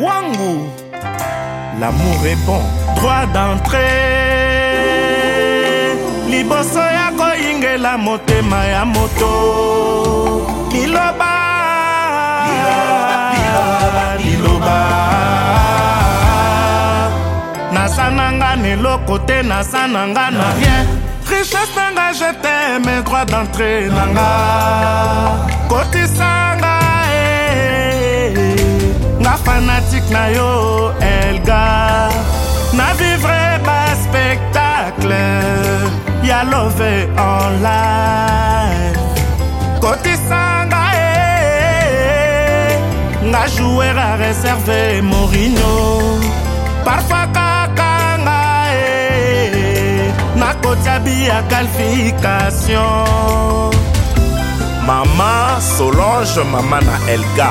Wangu. L'amour est bon, droit d'entrée. Liboso ya koyingela motema ya moto. Liloba. naza na nga na eloko te naza na nga na rien richesse na nga je teme droit d'entrée na nga kotisanga fanatike na yo elga navivre baspectacle ya love online kotisanga e nga jouer a réserve morino parfois kaka nga e eh, nakotia bia qualification mama solange mama na elga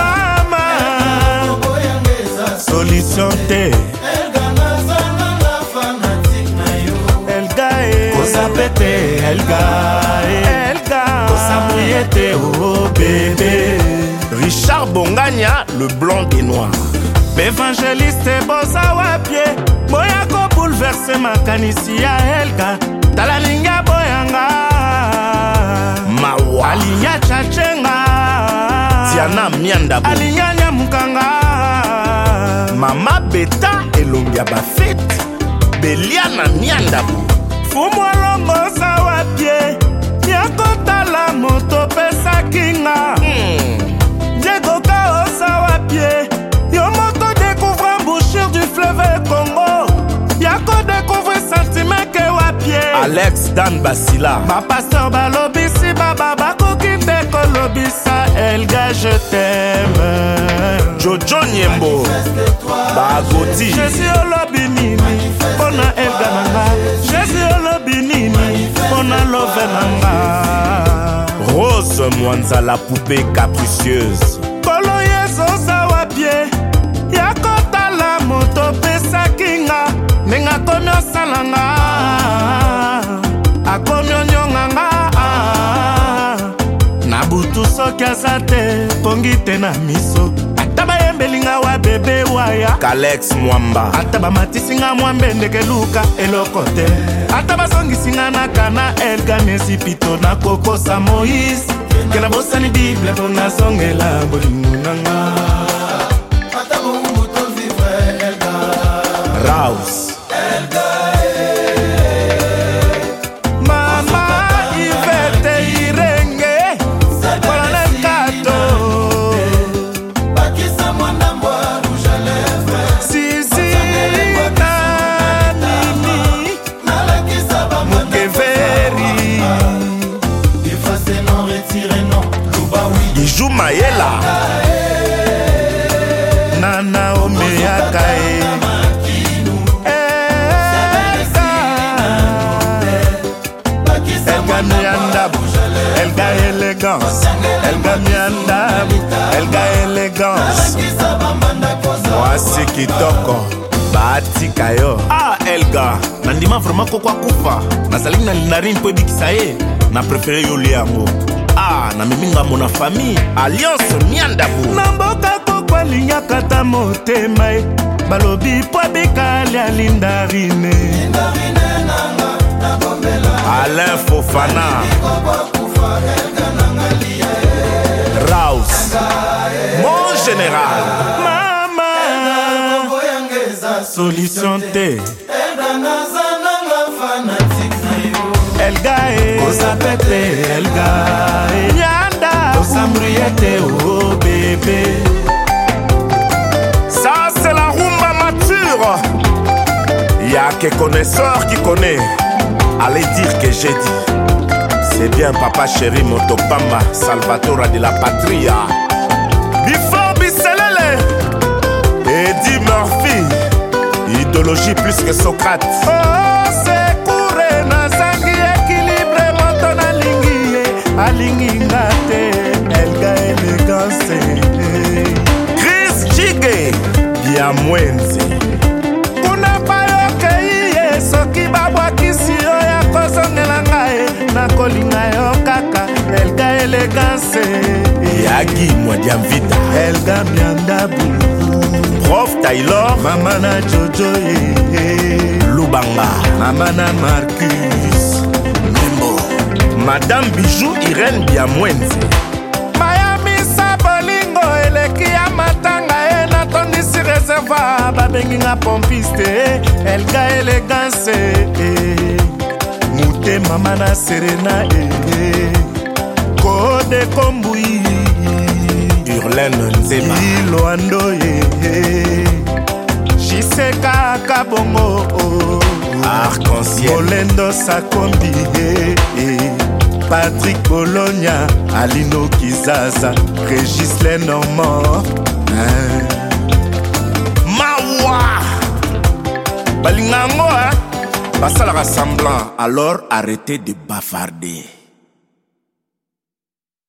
solution te elga kozape te elga e. elga e. kosaprie te o bebe richard bongania le blanc des noirs bévangéliste boza wapie boya koboulverse makanisi ya elga tala linga boyanga mawa alinya cachenga tiana miandabo alinya nyamukanga mama beta elongi ya bafete belia na miandabu fumwalongo zawapie dan basila bapaster balobisi baba bakoki nde kolobisa elga je teme jojo nyembo bagoti jésus olobi nini mpo na elga na nga jésus olobi nini mpo na love na nga rose mwanza la poupée capricieuse naza te tongi te na miso ata bayembelinga wa bebe waya kalex mwamba ata bamatisinga mwa mbendeke luka eloko te ata bazongisinga na kana elganesi pito nakokosa moise kela bosani bible mpo nazongela bolingo nanga mayela na naomi yaka ye eh, eh, eh. elga miandabu elga elegance elga miandabu elga elegance mwasi kitoko batika yo ah elga nandima vraimen koko akufa nazalaki na lindarine mpo ebikisa ye na prefere yolia yango namemi ngambo na fami alliance miandabu na mboka koko alingaka ata motema e balobi po abikali alindarine alain fofana e. raus e. mon général mama solution te elgae bébé. Ça, c'est la rumba mature. Y a que connaisseur qui connaît. Allez dire que j'ai dit. C'est bien, papa chéri, Motopamba, Salvatore de la Patria. Before Biselele, Eddie Murphy, idéologie plus que Socrate. Oh, oh c'est couré, Nazangi, équilibré, Moton Alingi, Alingi, ya mwenzi kuna bayokei ye soki babwakisi yo ya kozongela ngai nakolinga yo kaka elga eleganse yagi mwadiamvita elga miandabu prof taylor mama na jojo ye lubanga mama na marcus membo madame bijou irene biamwenzi reserva babengi nga pompiste elga elegance eh. motemama na serena kodekombui eh. urlene nzemailoando ye eh. jisekaka bongo arc-en-ciel sakombi patrik bologna alinokizaza regis lenormand hein. Bah ça hein? la rassemblement, alors arrêtez de bavarder